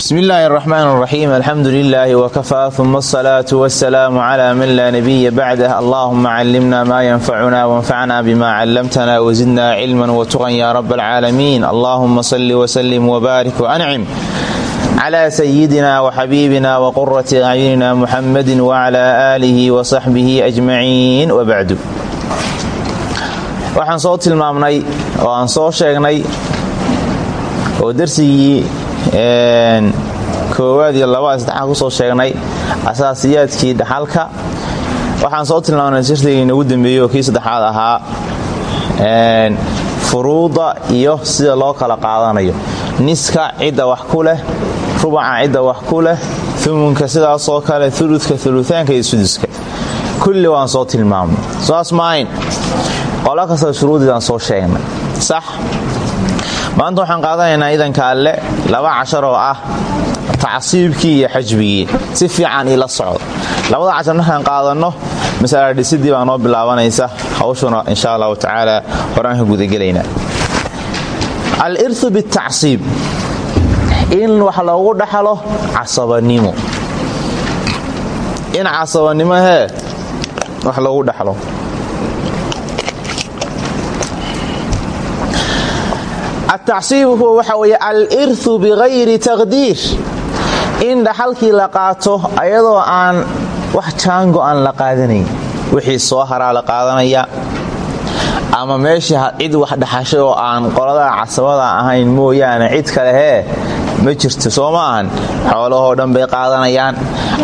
bsmi illaahi araxmaan araxiim alxamdu lilaahi wakafaa uma asalaatu wasalaamu cla man laa nabiya bacdah allahuma calimna maa yanfacuna wanfacna bima callamtana wazidna cilman watuqan ya rab alcaalamiin allahuma salli wslim wbaarik wancim cla sayidina waxabiibina waqurati acyunina muxamadi wcla aalihi wasaxbihi ajmaciin wabacdu waxaan soo tilmaamnay oo aan soo sheegnay oo darsigii koowaad iyo labaa saddexaan ku soo sheegnay. Asaasiyaadkii dhaxalka. Waxaan soo tilmaamnay sirtigii inagu dambeeyey oo kii saddexaad ahaa. Furuuda iyo sida loo kala qaadanayo. Niska cidda wax ku leh rubaca cidda wax ku leh umunka sidaasoo kale uludka uluaanka iyo suduska kulli waan soo tilmaamnay. Saas maayn qolo kasta shuruudiidaan soo sheegnay. Sax maanta waxaan qaadanaynaa idanka alle laba cashar oo ah tacsiibkii iyo xajbigii. Si fiican iila socdo labada cashar markaan qaadanno masala dhisidii baa noo bilaabanaysa hawshuna insha allahu tacaala horaan ka gudagelaynaa al-irhu bitacsiib in wax loogu dhaxlo casabanimo in casabanimo hee wax loogu dhaxlo atacsiibu huwa waxa weeye al-irhu bikayri taqdiir. In dhaxalkii la qaato ayadoo aan wax jaango aan la qaadanayn. Wixii soo haraa la qaadanaya. Ama meeshii cid wax dhaxashay oo aan qolada casabada ahayn mooyaane cid kale hee ma jirto soo ma xoolahoo dhan bay qaadanayaan.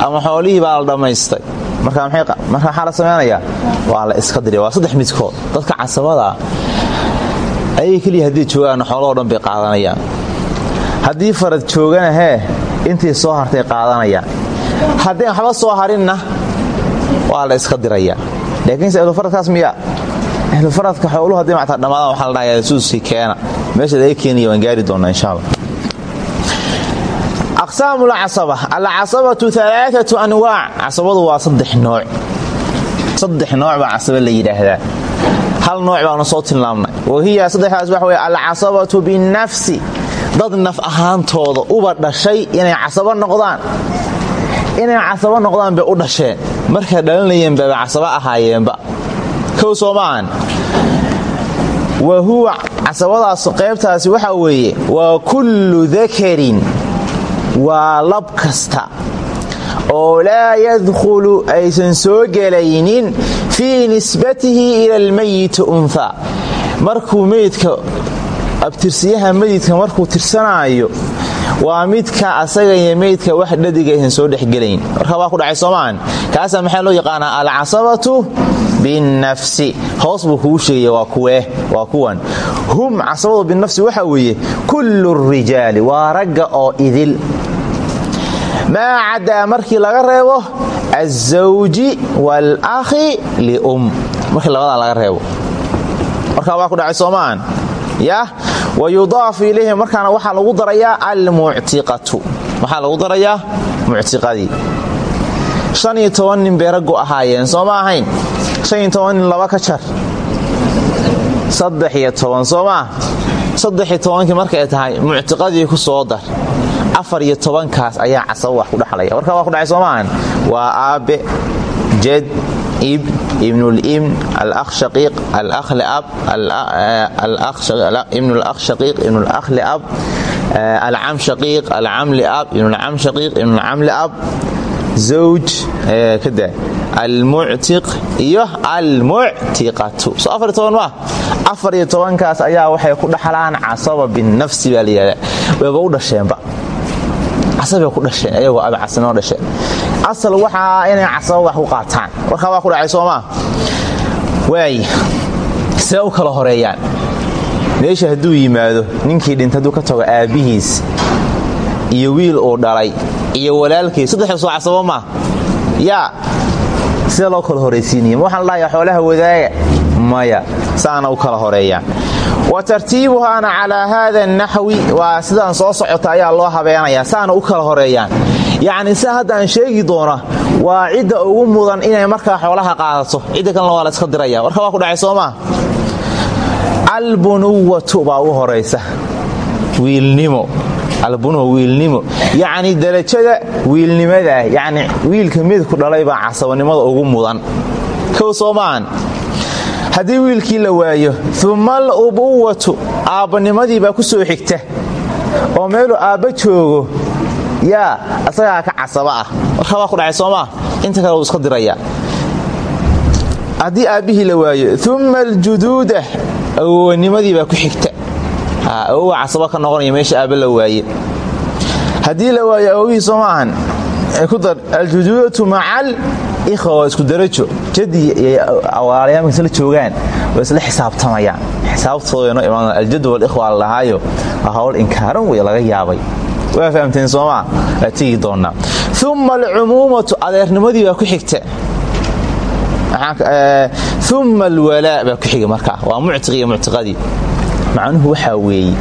Ama xoolihii baa la dhammaystay marka maxaa la waa la iska diray. Waa saddex midkood. Dadka casabada ayay keliya haddii joogaan xoolahoo dhan bay qaadanayaan. Haddii farad joogana hee intii soo hartay qaadanayaan. Haddii waxba soo harinna waa la iska dirayaa laakiinse ahlufaradkaas miya ahlufaradka xooluhu hadday mactaa dhammaadaan waxaa la dhahayaa suuskii keena. Meesha laga keenaya waan gaari doonnaa insha allah. Aqsaamu lcasaba alcasabatu alaaatu anwaac casabadu waa saddex nooc. Saddex nooc baa casaba la yidhaahdaa hal nooc baanu soo tilmaamnay. Wahiya saddexdaas waxa wey alcasabatu binnafsi. Dad naf ahaantooda uba dhashay inay casabo noqdaan. Inay casabo noqdaan bay u dhasheen. Markay dhalinayeen bayba casabo ahaayeenba. Kow soo maahan wa huwa casabadaas qaybtaasi waxa weeye waa kullu dakarin waa lab kasta oo laa yadkhulu aysan soo gelaynin fii nisbatihi ila almayiti unha markuu meydka abtirsiyaha meydka markuu tirsanaayo waa midka asaga iyo meydka wax dhadiga aysan soo dhexgelayn marka waa ku dhacay soomaan. Kaasaa maxaa loo yaqaanaa? Alcasabatu binnafsi. Hoos buu kugu sheegaya waa kuwee waa kuwan. Binafsi rijaali waa ragga oo idil maa cadaa markii laga reebo azawji waalakhi lium. Markii labadaa laga reebo. Markaa waa ku dhacay soomaan yah wa yudaafu ilayhi markaana waxaa lagu darayaa almuctiqatu. Waxaa lagu darayaa muctiqadii. Shan iyo toban nin raggu ahaayeen soo ma ahayn? Shan iyo toban nin laba ka jar saddex iyo toban soo saddex iyo tobankii markay tahay muctiqadii ku soo dar afar iyo tobankaas ayaa casabo wax ku dhaxlaya. Warkaa waa ku dhacay soo maahan? Waa aabe jed ib ibnulibn alakh shaqiiq alakh liab ibn alakh shaqiiq ibn alakh liab alcam shaqiiq alcam liab ibn alcam shaqiiq ibn alcam liab zawj kada almuctiq iyo almuctiqatu soo afar toban ma afar iyo ayaa waxay ku dhaxlaan casaba binafsi baa layihahdaa wayba u dhasheenba casabay ku dhasheen ayagoo abcasinoo dhasheen asal waxaa inay casaba wax ku qaataan. Warkaa waa ku dhacay soomaa waay see u kala horeeyaan. Meesha hadduu yimaado ninkii dhinta hadduu ka tago aabbihiis iyo wiil uu dhalay iyo walaalkiis saddexda soo casabo maa yaa sidee kala horaysiinaya waxaan la dhahayaa xoolaha wadaaga maya saana u kala horeeyaan wa tartiibuhaana calaa haada naxwi. Waa sidaan soo socota ayaa loo habeenayaa saana u kala horeeyaan. Yacni sida hadda aan sheegi doona waa cidda ugu mudan inay markaa xoolaha qaadato. Cidda kalena waa la iska diraya. Warka waa ku dhacay soomaa albunuwatu baa u horaysa wiilnimo. Albunuwa wiilnimo. Yacni darajada wiilnimadaa yacni wiilka midku dhalay baa casabanimada ugu mudan. Kow soo haddii wiilkii la waayo uma al ubuwatu aabbanimadii baa ku soo xigta. oo meeluu aabba joogo yaa asagaa ka casaba ah. Warkabaa ku dhacay soomaa inta kale wuu iska dirayaa haddii aabbihii la waayo uma aljuduuda awowanimadii baa ku xigta. Awowa casaba ka noqonaya meesha aabba la waaye. Haddii la waayo awowihii soo ku dar aljuduudatu macal ikhwa waa isku darajo jaddi awaalaya marka isla joogaan waa isla xisaabtamayaan. Xisaabtooda imaan aljad walikhwa la dhahaayo inkaaran wey laga yaabay. Waa fahamteen soomaa waa tegi doonnaa uma adeernimadii ku xigta uma alwalaa baa ku xiga markaa. Waa muctiq iyo macnuhu waxaa weeye.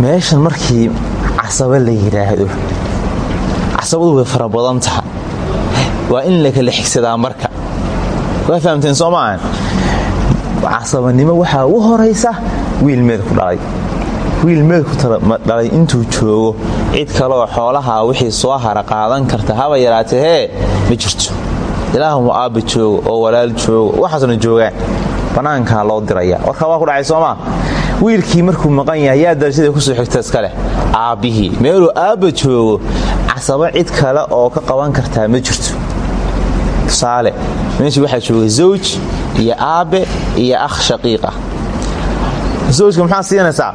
Meeshan markii casaba la yidhaahdo casabadu way fara badan taha waa in la kala xigsadaa marka. Waa fahamteen soo maahan casabanimo waxaa ugu horaysa wiil meedku dhalay. Wiil meedku dhalay intuu joogo. Cid kaleoo xoolaha wixii soo hara qaadan karta haba yaraatee hee ma jirto. Ilaahmu aabba joogo oo walaal joogo. Waxaasna joogaan bannaankaa loo diraya. Warka waa ku dhacay soomaa wiilkii markuu maqan yahay yaa darajada ku soo xigta iska leh? Aabbihii. Meeluu aabba joogo casaba cid kale oo ka qaban kartaa ma jirto. Tusaale meeshii waxaa jooga zawj iyo aabbe iyo akh shaqiiqa. Zawjka maxaa siinaysaa?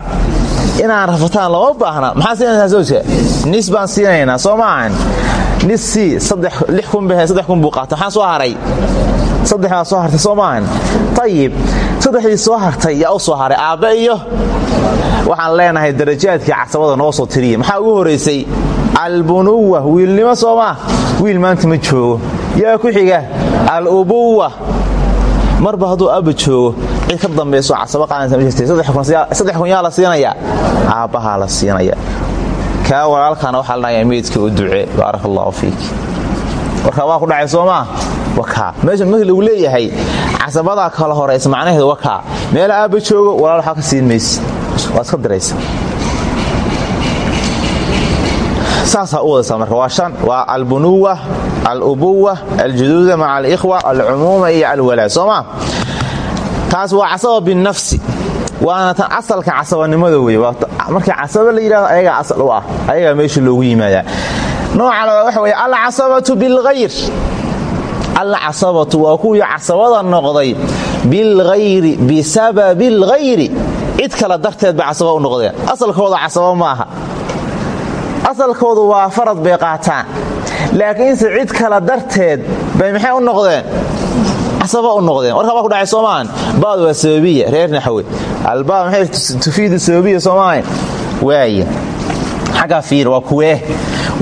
Inaan rafataan lama baahna. Maxaa siinaysaa zawjka? Nis baan siinaynaa soo maahan nis kun buu qaata maxaa soo haray? Saddex baa soo hartay soo maahan ayib saddexdii soo hartay yaa u soo haray aabbe iyo? Waxaan leenahay darajaadkii casabada noo soo tiriya maxaa ugu horaysay albunuwa wiilnimo soomaa wiil maanta ma joogo. Yaa ku xiga? Alubuwa marba hadduu aabba joogo cid ka dambayso casabo qaadaysa ma jirtay. Saddex kun yaa la siinayaa? Aabbahaa la siinaya kaa walaalkaana waxaa la dhahayaa meydka u ducee baaraka fiik. Warka waa ku dhacay soomaa wakaa meesha markii lagu leeyahay casabadaa kala horaysa macnaheedu wakaa meel aabba joogo walaal waxaa ka siin waa iska diraysa saasaa u wadaysaa marka waa waa albunuwa alubuwa aljuduuda maca alikhwa alcumuuma iyo alwalaa sooma taas waa casaba binafsi waana tan asalka casabanimada wey markii casaba la yidhahdo ayagaa asal u ah. Ayagaa meesha loogu yimaadaa. Nooca labaad waxa weye alcasabatu bilghayr. Alcasabatu waa kuwii casabada noqday bilghayri bisababi alghayri. Cid kale darteed bay casaba u noqdeen asalkooda casaba maaha asalkoodu waa farad bay qaataan. Laakiinse cid kale darteed bay maxay u noqdeen? Casaba u noqdeen. Warka baa ku dhacay soomaan. Baad waa sababiya reer naxwe albaad maxay tufiidu sababiya soomaaha waaya xaggaa fiir waa kuwee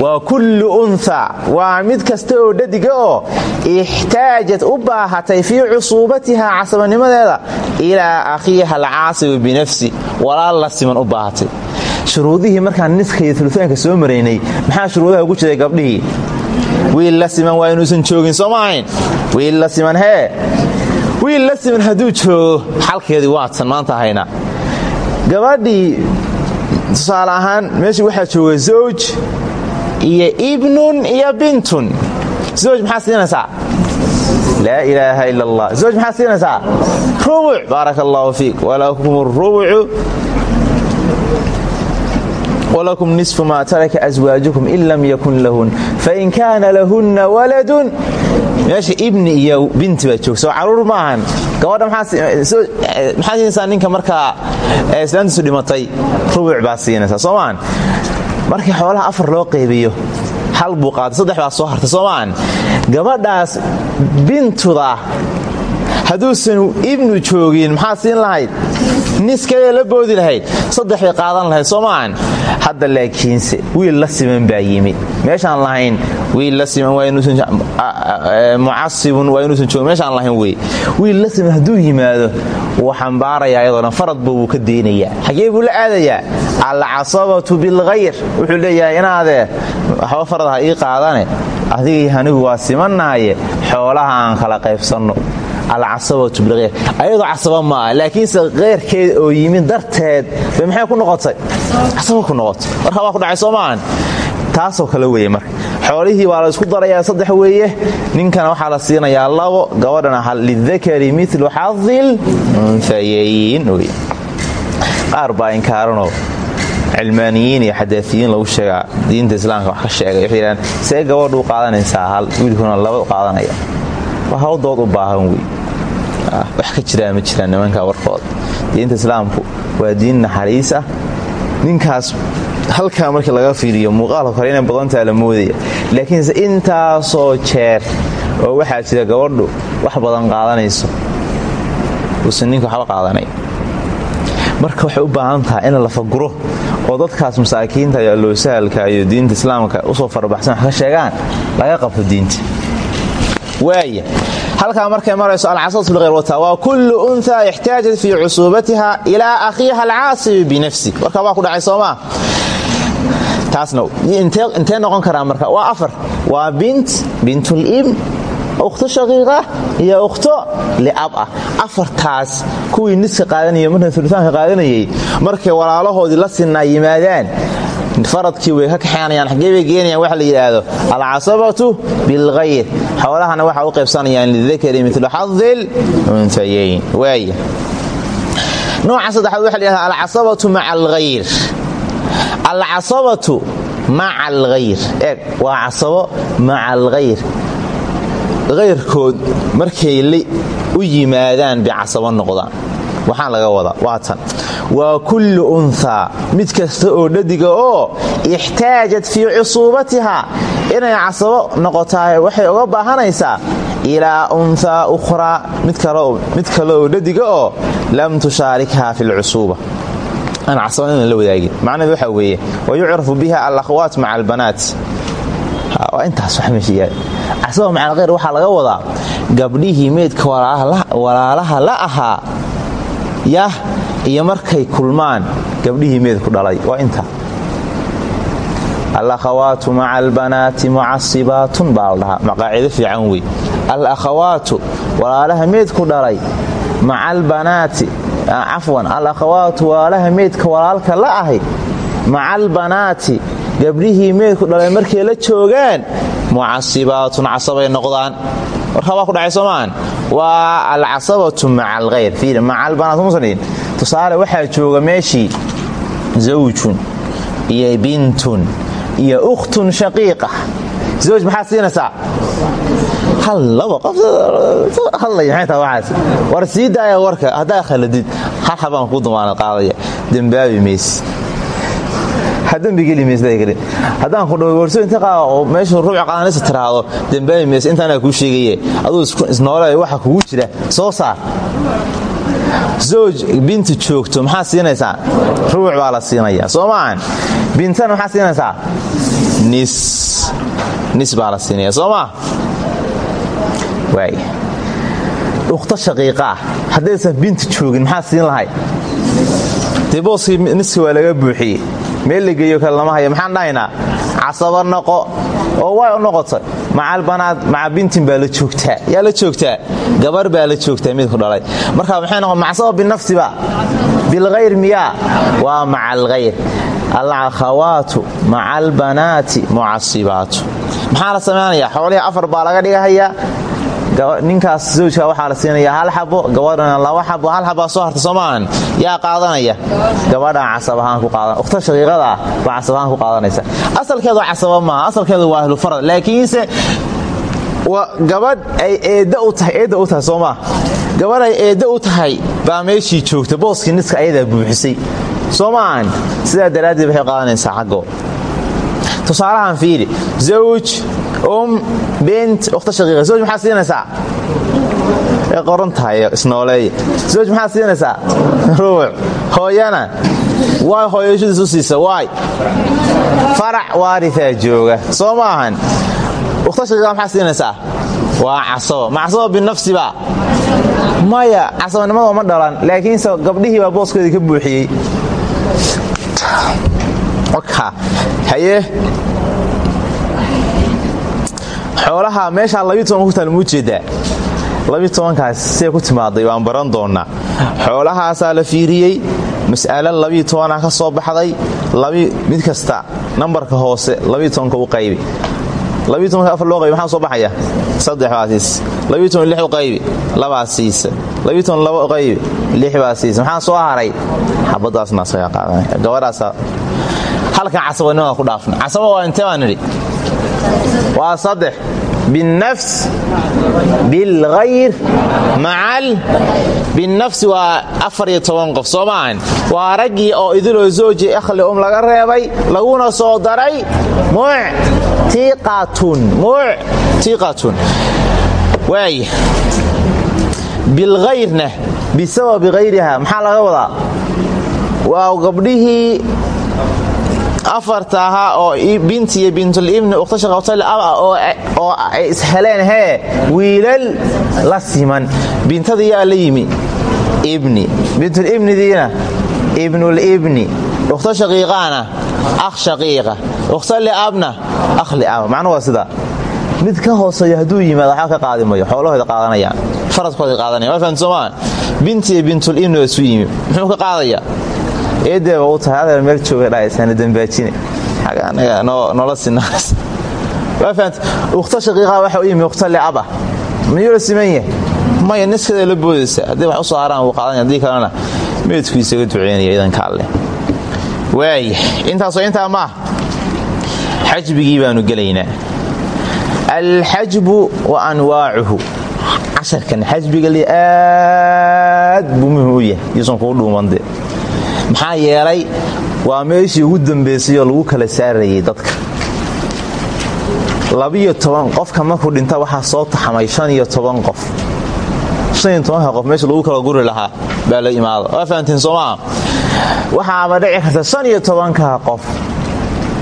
waa kullu unha waa mid kasta oo dhadiga oo ixtaajat u baahatay fii cusuubatiha casabanimadeeda ilaa akhiiha alcaasibi binafsi walaal la siman u baahatay shuruudihii markaan niska iyo uluaanka soo maraynay maxaa shuruudaha ugu jiray gabdhihii? Wiil la siman waa inuusan joogin soo ma wiil la siman hee. Wiil la siman hadduu joogo xalkeedii waatan maanta haynaa gabadhii tusaale meeshii waxaa jooga zawj iyo ibnun iyo bintun. Zawj maxaa siinaysaa? Laa ilaaha ila allah zawj maxaa siinaysaa? Rubuc. Baaraka allahu fiik walakum rubucu wlakum nisfu maa taraka aswaajukum in lam yakun lahun fain kaana lahunna waladun meesha ibni iyo binti baa joog soo carruur ma ahan gabadha maxaa siinaysaa ninka markaa islaantiisu dhimatay rubuc baa siinaysaa soo maahan markii xoolaha afar loo qaybiyo hal buu qaatay saddex baa soo hartay soo maahan gabadhaas bintuda hadduusan ibnu joogin maxaa siin lahayd? Niskayee la boodi lahayd. Saddex bay qaadan lahayd soo hadda laakiinse wiil la siman baa yimi meeshaan lahayn wiil la siman mucasibun waa inuusan joogin. Meeshaan lahayn wey. Wiil la siman hadduu yimaado wuu xambaarayaa iyadoona faradba wuu ka deynayaa xagee buu la aadayaa? Alcasabatu bilkhayr wuxuu leeyahay inaadee waxba farad ii qaadane. Adigii anigu waa simannahaye xoolaha aan kala qaybsanno alcasabatu bilheyr ayadoo casaba ma ah laakiinse keyrkeeda oo yimid darteed bay maxay ku noqotay casaba ku noqotay marka waa ku dhacay soo maahan taasoo kale weeye marka xoolihii baa la isku darayaa saddex weeye ninkana waxaa la siinayaa labo gabadhana hal lidakari milu xadil unhayayn wey qaar baa inkaaranoo cilmaaniyiin iyo xadaaiyiin lagu sheegaa diinta islaamka wax ka sheegay waxay yidhahaan see hal wiilkuna laba qaadanaya waa hawl dood u baahan wey wax ka jiraa ma jiraan nimanka warkooda diinta islaamku waa diin naxariis ah. Ninkaas halkaa markii laga fiiriyo muuqaalka kore inay badantaa la moodaya. Laakiinse intaasoo jeer oo waxaa jira gabadhu wax badan qaadanayso uusan ninka waxba qaadanay. Marka waxay u baahan tahay in la faguro oo dadkaas masaakiinta iyo alloosahalka iyo diinta islaamka u soo farabaxsan wax ka sheegaan laga qabto diinta waaya halkaa markay marayso alcasas bilhayr wata waa kullu unha ixtaajat fii cusuubatiha ilaa akhiiha alcaasibi binafsi warka waa ku dhacay soomaa taasna intee noqon karaa marka? Waa afar. Waa bint bintulibn ukhto shaqiiqa iyo ukhto liab ah. Afartaas kuwii niska qaadanaya marka ulitaanka qaadanayay markay walaalahoodii la sinnaa yimaadaan faradkii way ka kaxeenayaan xaggee bay geenayaan waxa la yidhaahdo alcasabatu bilkhayr xoolahana waxa u qaybsanayaan lidakari milu xadil unhayayn waaya nooca saddexaad waxa la yidhahda alcasabatu maca alkhayr alcasabatu maca alkhayr eeg waa casabo maca alkhayr hayrkood markay u yimaadaan bay casabo noqdaan. Waxaan laga wadaa waa waa kullu unhaa mid kasta oo dhadiga oo ixtaajat fii cusuubatiha inay casabo noqotaay waxay uga baahanaysaa ilaa unhaa ukhraa mid kale oo dhadiga oo lam tushaarikha fi lcusuuba aan inaan la wadaagin. Macnaheed waxaa weeye wa yucrafu biha alakhwaat maca albanaat waa intaas wax meesha yaal. Casaba maca alkhayr waxaa laga wadaa gabdhihii meydka walaalaha la ahaa yah iyo markay kulmaan gabdhihii meedku dhalay. Waa inta. Alakhawaatu maca albanaati mucasibaatun baa la dhahaa. Maqaacido fiican wey alakhawaatu walaalaha meedku dhalay. Maca albanaati cafwan alakhawaatu walaalaha meedka walaalka la ahay. Maca albanaati gabdhihii meedku dhalay markay la joogaan mucasibaatun casabay noqdaan. Warkaa waa ku dhacay soomaan waa alcasabatu maca alkhayr maca albanaat musanin tusaale waxaa jooga meeshii zawjun iyo bintun iyo ukhtun shaqiiqa zawj maxaad siinaysaa? War sii daaya warka haddaa khaladid hal habaan ku dumaanad qaadaya. Dembaabi mayse haddaan ku dhawo warso inta meeshu ruuc qaadanaysa tiraahdo dembaabi mayse intaanaa kuu sheegaye aduu isnoole waxa kugu jira. Soo saar zawj binti joogto maxaa siinaysaa? Ruuc baa la siinaya soo maahan bintana maxaa siinaysaa? Nis. Nis baa la siinaya soo maa waay. Ukhto shaqiiqaah haddaysan binti joogin maxaa siin lahay? Dee booskii niski waa laga buuxiyey. Meel la geeyo lama haya maxaan dhahaynaa? Casaba noqo. Oo way noqotay maca bintin baa la joogtaa. Yaa la joogtaa? Gabar baa la joogtaa midku dhalay. Marka maxay noqon macsaba binafsiba bilkhayr miyaa? Waa maca alkhayr alakhawaatu maca albanaati mucasibaatu. Maxaa la samaynayaa xoolihii afar baa laga dhigahayaa ninkaas zawjka waxaa la siinaya hal xabo gabadhana laba xabo hal xabaa soo harta soo maahan yaa qaadanaya? Gabadhaa casab ku qaadan. Ukhta shaqiiqada ah baa ku qaadanaysa. Asalkeedu casaba maaha asalkeedu waa ahlufarad laakiinse gabadh ay eedda u tahay eedda u tahay soo maa gabadh ay eedda u tahay baa meeshii joogta booskii niska ayadaa buuxisay. Soo maahan sidaa daraaddeed waxay qaadanaysaa tusaalahan fiiri zawj um bint ukhta shaqiiqa zawj maxaa siinaysaa? Ay qoran tahay isnooleeya zawj maxaa siinaysaa? Ruuc hooyana. Waay hooyashadiis siisa? Waay farac waaritaa jooga. Soo ukhta shaqiiqa maxaa siinaysaa? Waa casabo ma casabo binafsiba maya casabanimada ma dhalan laakiinse gabdhihii baa booskeedii ka buuxiyey. Haye xoolaha meeshaa muu jeedaa? Tobankaas siday ku timaaday waan baran doonnaa xoolahaasaa la fiiriyey mas'alo tobanaa ka soo baxday. Mid kasta nambarka hoose u qaybi. Loo qaybi maxaa soo baxaya? Saddex baa siisa. Labiyo toban lix u qaybi labaa siisa. Laba u qaybi lix baa siisa. Maxaa soo haray xabadaasna asagaa qaadanaya gabadhaasa halkan casabanimada ku dhaafna. Casaba waa intee baan waa saddex binnafs bilghayr macal binnafsi waa afar iyo toban qof soo maahan waa raggii oo idiloo zooji akhli um laga reebay laguna soo daray muctiqatun. Waaya bilghayrna bisababi hayriha maxaa laga afarta ahaa oo binti iyo bintulibni ukhtashaoo ay isheleen hee wiilal la siman. Bintada yaa la yimi. Ibni. Bintulibnidiina ibnulibni ukhta shaqiiqaana. Akh shaqiiqa. Ukhta liabna akh liaba macnu waa sidaa mid ka hooseeya hadduu yimaado waxba ka qaadi xoolahooda qaadanayaan faradkooda qaadanaya. Waa fahamta soomaa binti iyo bintulibni waa isu yimi. Muxuu ka qaadayaa eedeeba u tahay adeer meel jooga dhahaysana dambaajine anaga noola sinaas waa fahamta ukhta shaqiiqaha waxa u yimi ukhta liaba miyuu la siman yahay? Maya niskeeda la boodaysa. Haddii wax u soo haraan wuu qaadanaya haddii kalena meedku isaga duceynaya idanka alleh waaya intaasoo intaa maah xajbigii baanu gelaynaa. Alxajbu wa anwaacuhu. Casharkan xajbiga li aad buu muhiim u yahay. Yuusan kuu dhuumande maxaa yeelay waa meeshii ugu dambaysayoo lagu kala saarayay dadka. Labiyo toban qofka markuu dhinta waxaa soo taxamay shan iyo toban qof. Shan iyo tobanka qof meesha lagu kala guri lahaa baa la imaada waa fahantiin soomaa waxaaba dhici karta shan iyo qof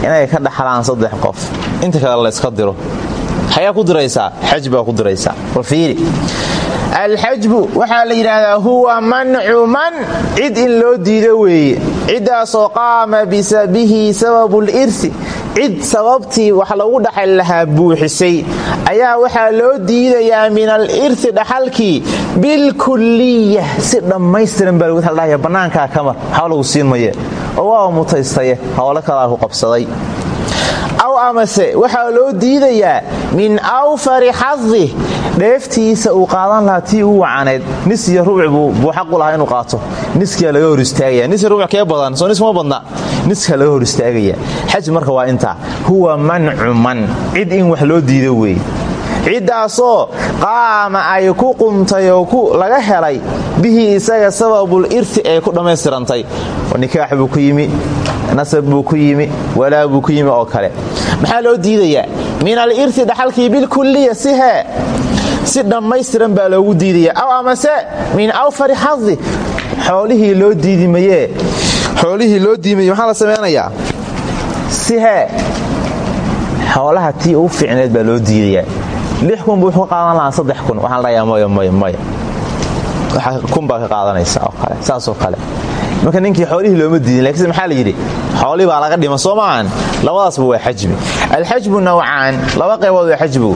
inay ka dhaxlaan saddex qof. Inta kale layska diro. Xayaa ku diraysaa? Xaj baa ku diraysaa. Warfiiri alxajbu waxaa la yidhaahdaa huwa mancu man cid in loo diido weeye ciddaasoo qaama bihi sababu lirsi cid sababtii wax lagu dhaxal lahaa buuxisay ayaa waxaa loo diidayaa min alirsi dhaxalkii bilkuliya si dhammaystiran baa lagu dhaya bannaankaa kamar waxba lagu siin oo waaba mutaystaye howlo kalaa qabsaday aw amase waxaa loo diidayaa min awfari xadih dheeftiisa uu qaadan lahaa tii u wacanayd nis iyo rubuc buu xaqu lahaa inuu qaato. Niskaa laga hor istaagaya. Nis rubuc kee badan? Soo nis ma badna. Niskaa laga hor istaagaya. Xaj marka waa intaa. Huwa mancu man. Cid in wax loo diido weeye. Ciddaasoo qaama ay ku qumtay oo laga helay bihi isaga sababul irti ay ku dhammaystirantay. Nikaax buu ku yimi nasab buu ku yimi walaa buu ku yimi oo kale. Maxaa loo diidayaa? Min al irti dhaxalkii bilkuliya si hee si dhammaystiran baa loogu diidaya aw amase min awfari xadi xoolihii loo diidimayee. Xoolihii loo diidimaye maxaa la samaynayaa si hee xoolaha tii ugu fiicneed baa loo diidayaa. Lix kun buu wuxuu ka qaadan lahaa saddex kun. Waxaan dhayaa maya maya maya kun baa ka qaadanaysa oo kale saasoo kale marka ninkii xoolihii looma diidin lakiinse maxaa la yidhi? Xoolihii baa laga dhima soo labadaasba waa xajbi alxajbu nawcaan laba qaybood waa xajbu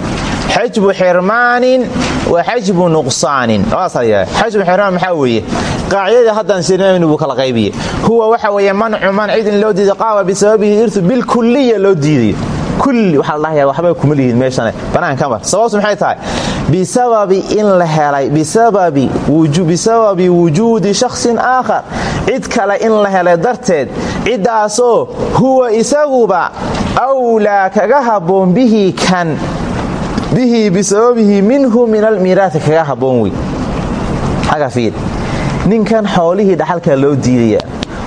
xajbu xirmaanin wa xajbu nuqsaanin. Xajbu xirmaan maxaa weeye? Qaacidadii haddaan sirnaynu buu kala qaybiye huwa waxa weeye mancu man loo diiday qaama bisababihi irtu bilkuliya loo diidayo kulli waxaa la dhahaya waxbay kuma lihiin meeshane. Banaanka mar sababtu maxay tahay? Bisababi in la helay bisababi wujuudi shakhsin aakhar. Cid kale in la helay darteed ciddaasoo huwa isaguba awlaa kaga habboon bihi kan. Bihi bisababihi minhu min almiiraati kaga habboon wey. Aga fiir ninkan xoolihii dhaxalkaa loo diidaya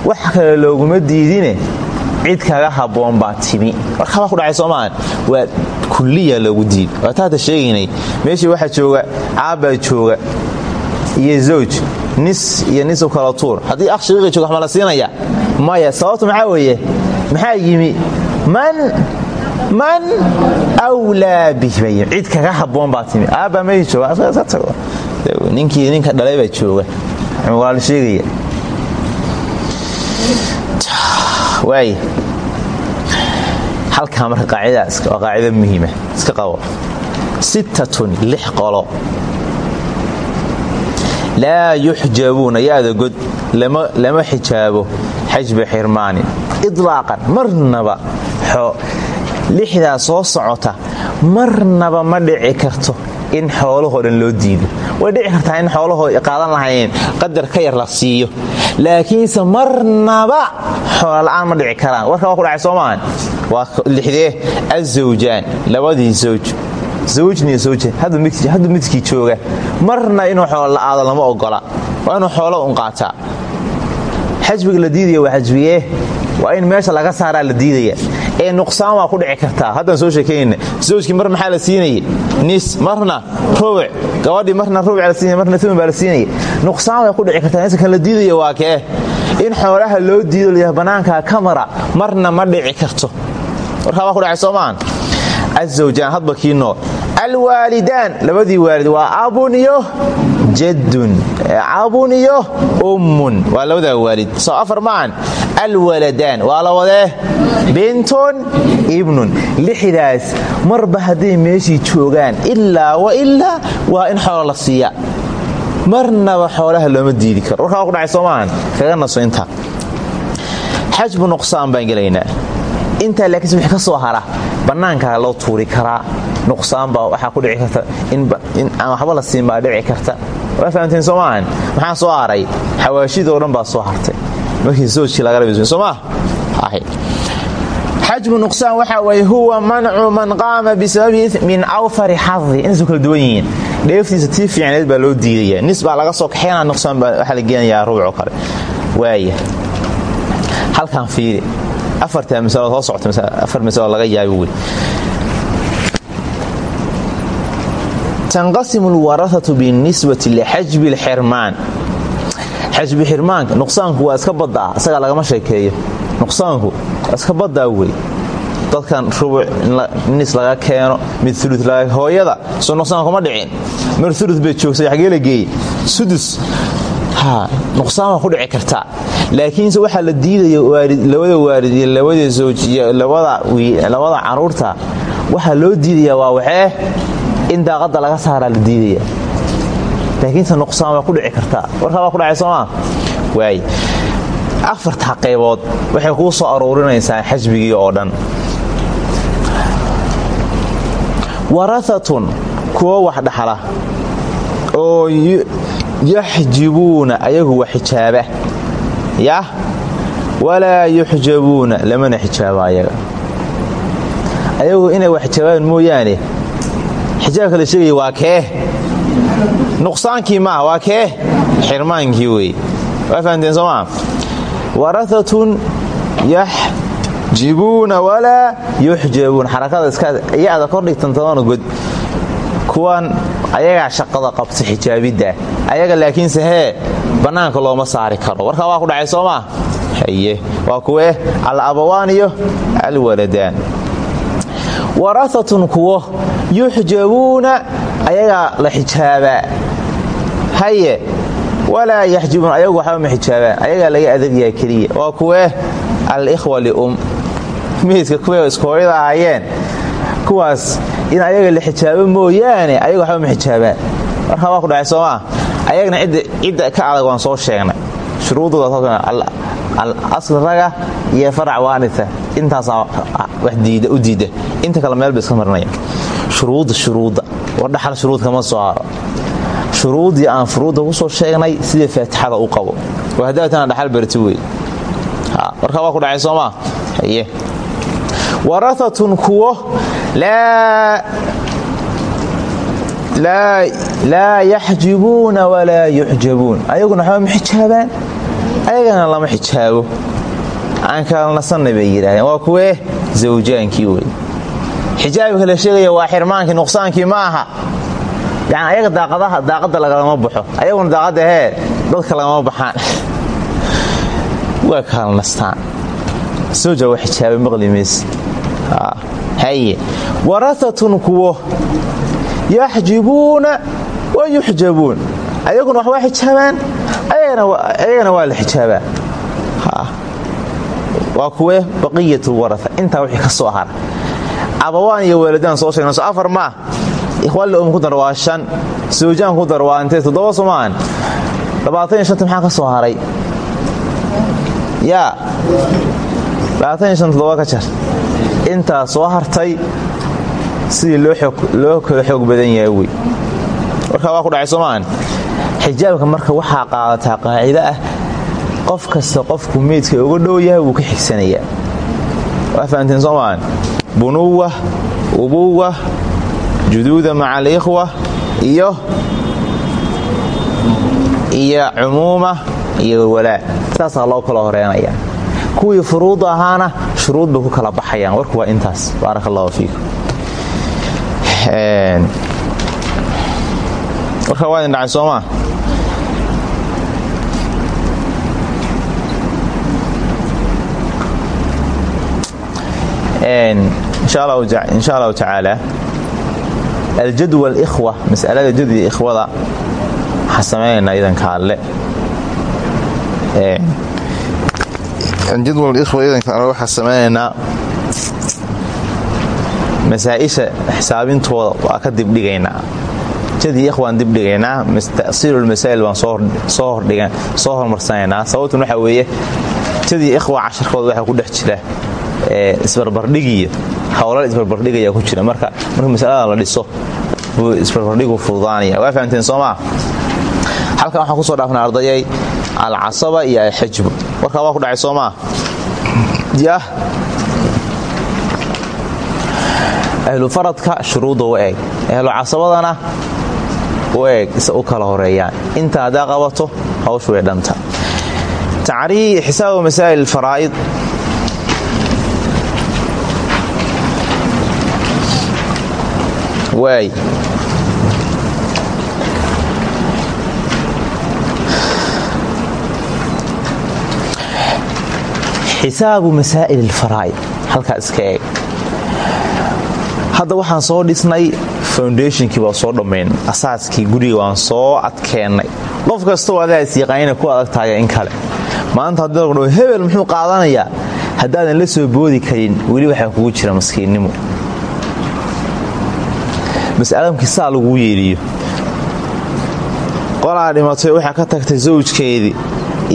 wax kale looguma diidine cid kaga habboon baa timi. Warkabaa ku dhacay soomaan waa kulliya loogu diid. Waa taata sheegaynay meeshii waxaa jooga caabbaa jooga iyo zawj nis iyo nisu kala tuur. Haddii akh shaqiiqi jooga wax ma la siinaya maya sababtu maxaa weeye? Maxaa yimi? Man man wlaa bih bay cid kaga habboon baa timi. Aabbaa meeshii jooga. Tago. Ninkii ninka dhalay baa jooga. Waa la sheegaya halkaa marka qaacidadaas waa qaacida muhiima iska qabo sittatun lix qolo. Laa yuxjabuuna yaada god lama xijaabo xajba xirmaanin. Idlaaqan marnaba lixdaa soo socota marnaba ma dhici karto in xoolahoo dhan loo diido way dhici kartaa in xoolahoo qaadan lahayn qadar ka yar la siiyo. Laakiinse marnaba xoolola'aan ma dhici karaan. Warka waa ku dhacay soo waa lixdee azawjaan labadii zawj. Zawjniyo zawja hadduu midkii jooga. Marna inuu xoolo la'aado lama ogola. Waa inuu xoolo un qaataa. Xajbiga la diidaya waa xajbigee waa in meesha laga saaraa la diidaya ee nuqsaan waa ku dhici kartaa. Haddaan soo sheekaynayna zawjkii mar maxaa la siinayay? Nis marna rubuc gabadhii marna rubuc marna tuman baa la siinaya nuqsaan way ku dhici kartaa. Meesha kan la diidaya waa kee in xoolaha loo diido layaha bannaankaa kamara marna ma dhici karto. Warkaa waa ku dhacay soomaan azawjaan hadba kii nool alwaalidaan labadii waalid waa abun iyo jaddun abun iyo ummun. Waa labadaa waalid. Soo afar maahan alwaladaan. Waa la wadee bintun ibnun. Lixdaas marba hadday meeshii joogaan ilaa wa ilaa waa in xoolo la siiya. Marnaba xoolaha looma diidi karo. Warkaa ku dhacay soo maahan kaga intaa xajbu nuqsaan baan gelaynaa. Intaa laakiinse wixii ka soo hara bannaankaa loo tuuri karaa. Nuqsaan baa waxaa ku dhici karta in aan waxba la siin baa dhici karta waa fahamteen soo maahan maxaa soo haray xawaashidoo dhan baa soo hartay. Markii soojkii laga rabay soo maa xajmu nuqsaan waxaa waye huwa mancu man qaama bisababihi min awfari xadi inaysu kala duwan yihiin. Dheeftiisa tii fiicneed baa loo diidaya nis baa laga soo kaxeynaa nuqsaan baa waxaa la geenayaa rubucoo kale. Waaya halkan fiiri. Afartaa masalo soo socta afar masalo laga yaabo wey tanqasimu alwarathatu binisbati lixajbi lxirmaan xajbi xirmaanka nuqsaanku waa iska badaa isagaa lagama sheekeeyo. Nuqsaanku iska badaa dadkan rubuc nis laga keeno mid ulu hooyada soo nuqsaan kuma dhicin. Mar ulu bay joogsay xagee la geeye sudus nuqsaan waa ku dhici kartaa laakiinse waxaa la diidaya labada waalid iyo labada iyo labada carruurta waxaa loo diidaya waa waxee in daaqadda laga saaraa la diidaya. Laakiinse nuqsaan ku dhici kartaa warkaa ku dhacay soomaa waay afarta qaybood waxay kuu soo aruurinaysaa xajbigii oo dhan. Waraatun kuwo wax dhaxla oo yaxjibuuna ayagu wa xijaaba. Yah walaa yuxjabuuna lamana xijaabo ayaga. Ayagu inay wax xijaabaan mooyaane xijaabka la sheegaya waa kee. Nuqsaankii maaha waa kee. Xirmaankii wey waa fahamteen soo maa waraatun yaxjibuuna walaa yuxjabuun. Xarakada iska iyada kordhigtan tobana god kuwan ayagaa shaqada qabta xijaabidda. Ayaga laakiinse hee bannaanka looma saari karo. Warkaa waa ku dhacay soo haye waa kuwee al abawaan iyo alwaladaan. Waraatun kuwo yuxjabuuna ayagaa la xijaabaa haye walaa yaxjibuun ayagu waxba ma xijaabaan ayagaa laga adagyaha keliya. Waa kuwee alikhwa lium. Meydka kuway iskooyada ahaayeen. Kuwaas in ayaga la xijaabo mooyaane ayaga waxba ma xijaabaan markaa waa ku dhacay soomaa ayagana cidda ka adag waan soo sheegnay. Shuruudooda asl raga iyo farac waanita. Intaasaa wax u diida. Inta kale meel iska marinaya shuruudda shuruudda war dhaxal shuruud kama soo haro shuruuddii aan furuudda ku soo sheegnay sida faatixada u qabo. Oo haddaatana dhaxal barti wey markaa waa ku dhacay soomaa haye. Waraatun kuwo laa yaxjibuuna walaa yuxjabuun. Ayaguna waxba ma xijaabaan. Ayagana lama xijaabo. Aan kala nasanna bay yidhahdeen waa kuwee? Zawjaankii wey xijaabka la sheegaya waa xirmaankii nuqsaankii ma aha. Ayaga daaqadaha daaqadda lagalama baxo. Ayaguna daaqadda hee dadka lagama baxaan. Waa kala nastaan. Sawja waa xijaaba maqli mayse haye waraatun kuwo yaxjibuuna wa yuxjabuun. Ayaguna waxbaa xijaabaan. Ayagana waa la xijaabaa. Waa kuwee baqiyat waraa intaa wixii ka soo hara abawaan iyo weeladaan soo sheegna afar maah ikhwaanla um ku dar waa shan. Sawjaan ku dar waa intee? Labaatan iyo shanta ka soo haray? Yaa. Labaatan shan toddoba ka jar. Intaa soo hartay sidii loo kala xoog badan yahay wey. Warkaa waa ku dhacay soomaan. Xijaabka marka waxaa qaadataa qaacido ah qof kasta qofku meydka uga dhow yahay wuu ka xigsanayaa. Waa fahanteen soomaan bunuwa ubuwa juduuda maca alikhwa iyo iyo cumuuma iyo walaa. Saasaa loo kala horeynaya kuwii furuuda ahaana shuruud bay kala baxayaan warku waa intaas. Baaraka allahu fiikum warka waa idin soomaa insha allahu tacaala aljadwa alikhwa masalada jadwi ikhwada waxaa samaynaynaa idanka alle. Jadwal ikhwa idanka alle waxaa samaynaynaa masaa'isha xisaabintooda waa ka dibdhigaynaa jadii ikhwaan dibdhigaynaa tasiilulmasaa'il baan soo hormarsanaynaa sababtun waxaa weeye jadii ikhwa casharkooda waxaa ku dhex jira isbarbardhigiyo howlal isbarbardhigaya ku jira. Marka marka masalada la dhiso buu isbarbardhigu fududaanaya waa fahamteen soomaa halkan waxaan ku soo dhaafnay ardayay alcasaba iyo alxajbu warkaa waa ku dhacay soomaa yah. Ahlu faradka shuruudda u eeg. Ahlu casabadana u eeg. Isa u kala horeeyaan. Inta haddaa qabato hawshu way dhanta xisaabu masaa'il faraa'id waay xisaabu masaa'il alfaraa'id. Halkaa iska eeg. Hadda waxaan soo dhisnay foundationkii baa soo dhammayn. Asaaskii guriga waan soo adkeennay. Qof kastoo adaa is yaqaanina ku adag tahay in kale. Maanta haddii lagu dhaho hebel muxuu qaadanayaa? Haddaadan la soo boodi karin weli waxaa kugu jira maskiinnimo mas'alamkii saa laguu yeedhiyo qolaa dhimatay waxaa ka tagtay sawjkeedii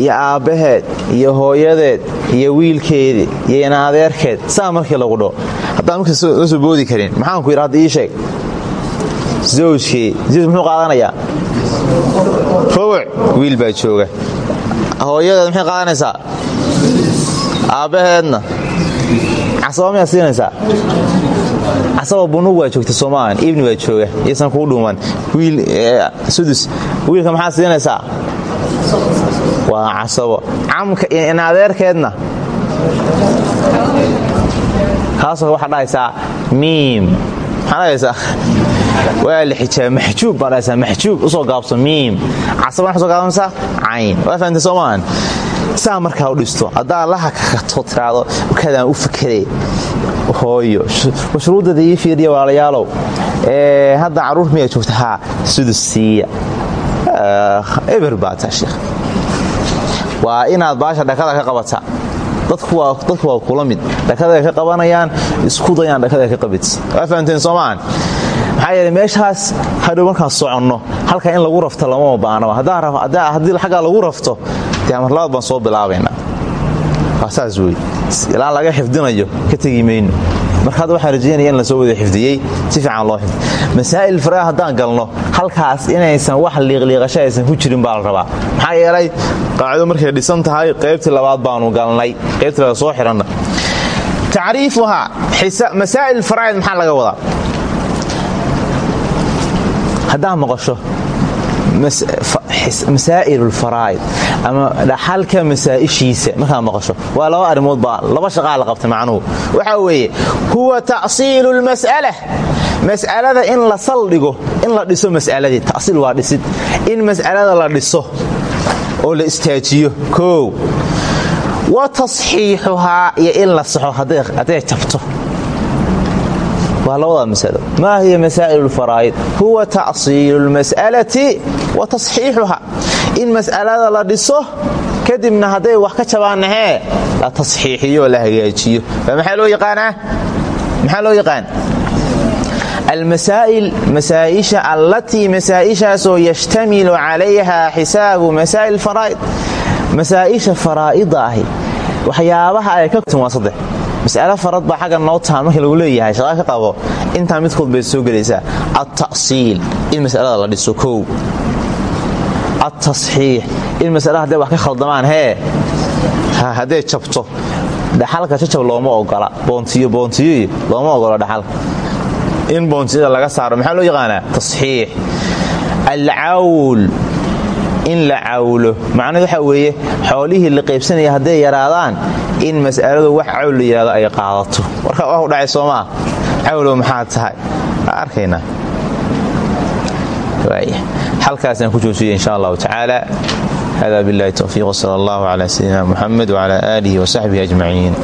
iyo aabbaheed iyo hooyadeed iyo wiilkeedii iyo inaadeerkeed saa markii lagu dhaho haddaan markii la soo boodi karin maxaan ku yidhi hadda ii sheeg zawj muxuu qaadanayaa? Rubuc wiil baa jooga. Hooyadeed maxay qaadanaysaa? Aabbaheedna. Casaba siinaysaa casaba bunug waa joogta soomaalian ibni baa jooga iyosan kuu dhuuman. Wiil sudus wiilka maxaa siinaysaa? Waa casabo camka inadeerkeedna kaasoo waxaa dhahaysaa miim. Maxaa dhahaysaa waa la xijaab maxjuub baa dhahaysaa maxjuub u soo gaabso miim. Casaba waxaa soo gaabsanaysaa cayn. Waa fahamtay soo maahan saa markaa u dhisto haddaa laha kakato tiraado kadaan u fakeree hooyo. Mashruudada ii fiiriya walaalayaalow hadda carruur miyaa joogta haa sudus siiya. Eber baa taa sheekh waa inaad baasha dhakada ka qabata. Dadku waa kula mid. Dhakada ka qabanayaan isku dayaan dhakada ka qabit waa fahamteen soo maahan maxaa yeele meeshaas hadhow markaan soconno halka in lagu rafto lamama baanaba haddii xaggaa lagu rafto dee amarlabaad baan soo bilaabaynaa saas wey ilaa laga xifdinayo ka tegi marka hadda waxaan rajaynaya in la soo wada xifdiyey si fiican loo xifdi masaa'il faraha haddaan galno halkaas inaysan wax liiqliiqasho ku jirin baa la rabaa. Maxaa qaacido markay dhisan tahay qaybtii labaad baanu galnay qaybtii laga soo xihanna tacriifuhaa masaa'il faraa'id maxaa laga wadaa? Haddaa maqasho masaa'il ulfaraa'id ama dhaxalka masaa'ishiisa. Markaad maqasho waa laba arrimood baa laba shaqaa la qabta macnuhu. Waxaa weeye huwa ta'siilu lmas'ala mas'alada in la saldhigo in la dhiso mas'aladii. Ta'siil waa dhisid. In mas'alada la dhiso oo la istaajiyo koow. Wa tasxiixuhaa iyo in la saxo hadday jabto waa labada masalo. Maa hiya masaa'il lfaraa'id huwa ta'siilu lmas'alati wa tasxiixuha in mas'alada la dhiso kadibna hadday wax ka jabaannahee la tasxiixiyo la hagaajiyo. Maxaa loo yaqaanaa? Maxaa loo yaqaan? Almasaa'il masaaisha allatii masaa'ishaasoo yashtamilu calayha xisaabu masaa'il faraa'id. Masaa'isha faraa'ida ahi waxyaabaha ay ka waa saddex mas'alo farad baa xagga noo tahan markii lagu leeyahay shaqa ka qabo. Intaa midkood bay soo gelaysaa alta'siil in masalada la dhiso kow. Altasxiix in masalada hadday wax ka khaldamaan hee hadday jabto dhaxalka jajab looma ogola. Boontiyo boontiyoy looma ogola dhaxalka in boontiyada laga saaro maxaa loo yaqaanaa? Tasxiix. Alcawl in la cawlo. Macnaheed waxaa weeye xoolihii la qaybsanaya hadday yaraadaan in mas'aladu wax cawl la ay qaadato. Warka wax u dhacay soomaa cawlow maxaa tahay? Arkaynaa halkaasaan ku joojiyay insha allahu tacaala hada billahi towfiiq wsala allahu cala sayidina muxamed wcala aalihi wasaxbihi ajmaciin